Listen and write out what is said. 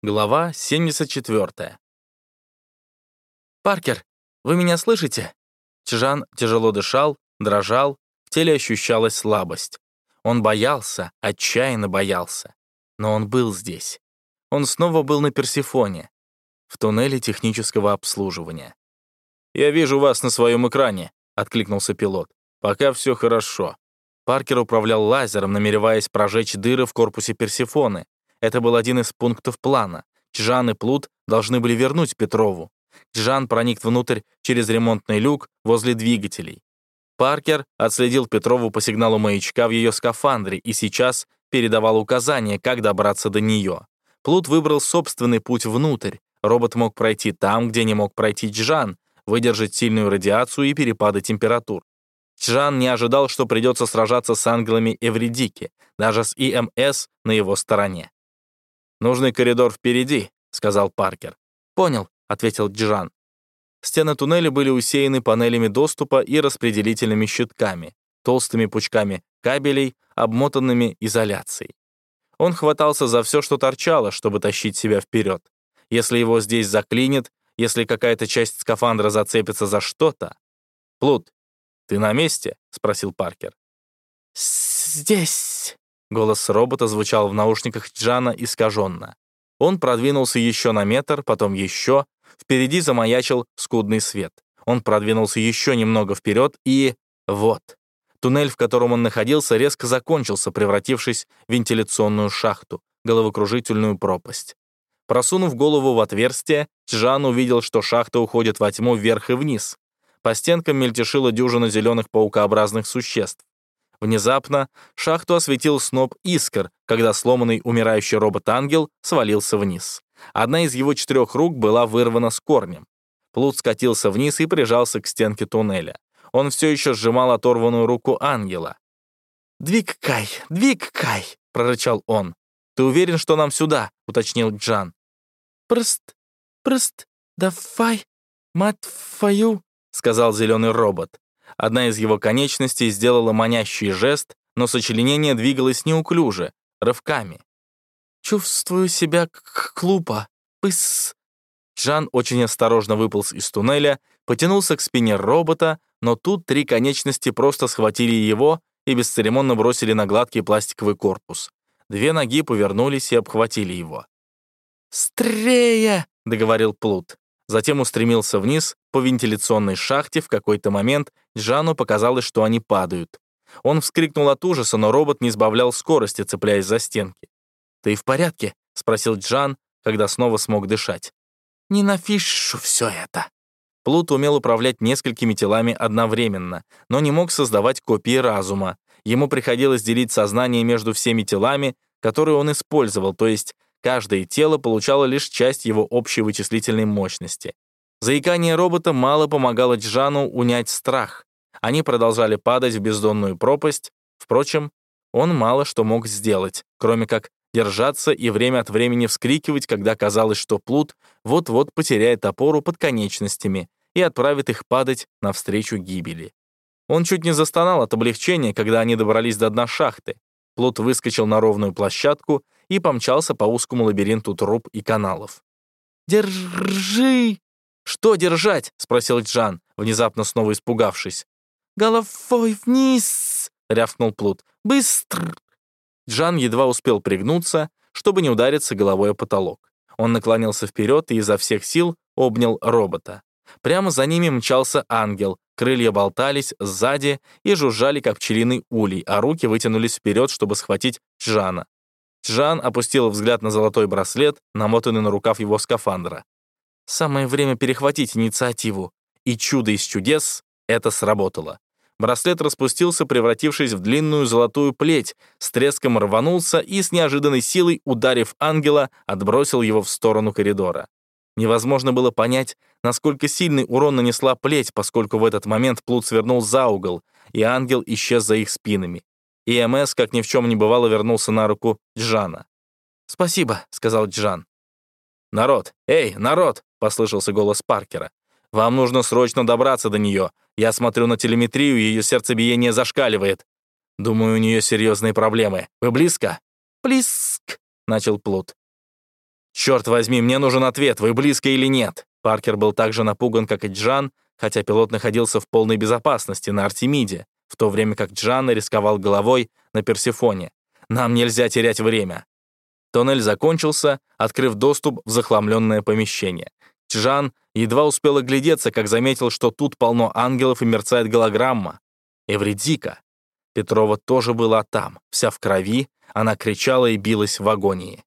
Глава 74. «Паркер, вы меня слышите?» Чжан тяжело дышал, дрожал, в теле ощущалась слабость. Он боялся, отчаянно боялся. Но он был здесь. Он снова был на Персифоне, в туннеле технического обслуживания. «Я вижу вас на своем экране», — откликнулся пилот. «Пока все хорошо». Паркер управлял лазером, намереваясь прожечь дыры в корпусе Персифоны, это был один из пунктов плана. Чжан и Плут должны были вернуть Петрову. Чжан проник внутрь через ремонтный люк возле двигателей. Паркер отследил Петрову по сигналу маячка в ее скафандре и сейчас передавал указания, как добраться до нее. Плут выбрал собственный путь внутрь. Робот мог пройти там, где не мог пройти Чжан, выдержать сильную радиацию и перепады температур. Чжан не ожидал, что придется сражаться с ангелами Эвридики, даже с ИМС на его стороне. «Нужный коридор впереди», — сказал Паркер. «Понял», — ответил Джан. Стены туннеля были усеяны панелями доступа и распределительными щитками, толстыми пучками кабелей, обмотанными изоляцией. Он хватался за все, что торчало, чтобы тащить себя вперед. Если его здесь заклинит, если какая-то часть скафандра зацепится за что-то... «Плут, ты на месте?» — спросил Паркер. «Здесь», Голос робота звучал в наушниках Джана искаженно. Он продвинулся еще на метр, потом еще. Впереди замаячил скудный свет. Он продвинулся еще немного вперед и... Вот. Туннель, в котором он находился, резко закончился, превратившись в вентиляционную шахту, головокружительную пропасть. Просунув голову в отверстие, Джан увидел, что шахта уходит во тьму вверх и вниз. По стенкам мельтешила дюжина зеленых паукообразных существ. Внезапно шахту осветил сноп искр, когда сломанный умирающий робот-ангел свалился вниз. Одна из его четырех рук была вырвана с корнем. Плут скатился вниз и прижался к стенке туннеля. Он все еще сжимал оторванную руку ангела. «Двигай, двигай!» — прорычал он. «Ты уверен, что нам сюда?» — уточнил Джан. «Прст, прст, давай, мать твою!» — сказал зеленый робот. Одна из его конечностей сделала манящий жест, но сочленение двигалось неуклюже, рывками. «Чувствую себя клупо. Пыс...» Жан очень осторожно выполз из туннеля, потянулся к спине робота, но тут три конечности просто схватили его и бесцеремонно бросили на гладкий пластиковый корпус. Две ноги повернулись и обхватили его. «Стрее!» — договорил Плут затем устремился вниз по вентиляционной шахте. В какой-то момент Джану показалось, что они падают. Он вскрикнул от ужаса, но робот не сбавлял скорости, цепляясь за стенки. «Ты в порядке?» — спросил Джан, когда снова смог дышать. «Ненавижу все это». Плут умел управлять несколькими телами одновременно, но не мог создавать копии разума. Ему приходилось делить сознание между всеми телами, которые он использовал, то есть Каждое тело получало лишь часть его общей вычислительной мощности. Заикание робота мало помогало Джану унять страх. Они продолжали падать в бездонную пропасть. Впрочем, он мало что мог сделать, кроме как держаться и время от времени вскрикивать, когда казалось, что плут вот-вот потеряет опору под конечностями и отправит их падать навстречу гибели. Он чуть не застонал от облегчения, когда они добрались до дна шахты. Плут выскочил на ровную площадку и помчался по узкому лабиринту труб и каналов. «Держи!» «Что держать?» — спросил Джан, внезапно снова испугавшись. «Головой вниз!» — рявкнул Плут. «Быстро!» Джан едва успел пригнуться, чтобы не удариться головой о потолок. Он наклонился вперед и изо всех сил обнял робота. Прямо за ними мчался ангел, крылья болтались сзади и жужжали, как пчелиный улей, а руки вытянулись вперед, чтобы схватить Джана. Джан опустил взгляд на золотой браслет, намотанный на рукав его скафандра. Самое время перехватить инициативу. И чудо из чудес — это сработало. Браслет распустился, превратившись в длинную золотую плеть, с треском рванулся и с неожиданной силой, ударив ангела, отбросил его в сторону коридора. Невозможно было понять, насколько сильный урон нанесла плеть, поскольку в этот момент Плут свернул за угол, и ангел исчез за их спинами. И МС, как ни в чем не бывало, вернулся на руку Джана. «Спасибо», — сказал Джан. «Народ! Эй, народ!» — послышался голос Паркера. «Вам нужно срочно добраться до нее. Я смотрю на телеметрию, ее сердцебиение зашкаливает. Думаю, у нее серьезные проблемы. Вы близко?» «Близк», — начал Плут. «Черт возьми, мне нужен ответ, вы близко или нет?» Паркер был так же напуган, как и Джан, хотя пилот находился в полной безопасности на Артемиде, в то время как Джан рисковал головой на Персифоне. «Нам нельзя терять время». Тоннель закончился, открыв доступ в захламленное помещение. Джан едва успел оглядеться, как заметил, что тут полно ангелов и мерцает голограмма. Эвредика. Петрова тоже была там, вся в крови, она кричала и билась в агонии.